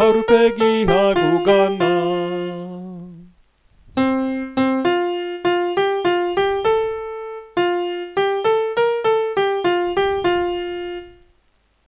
har du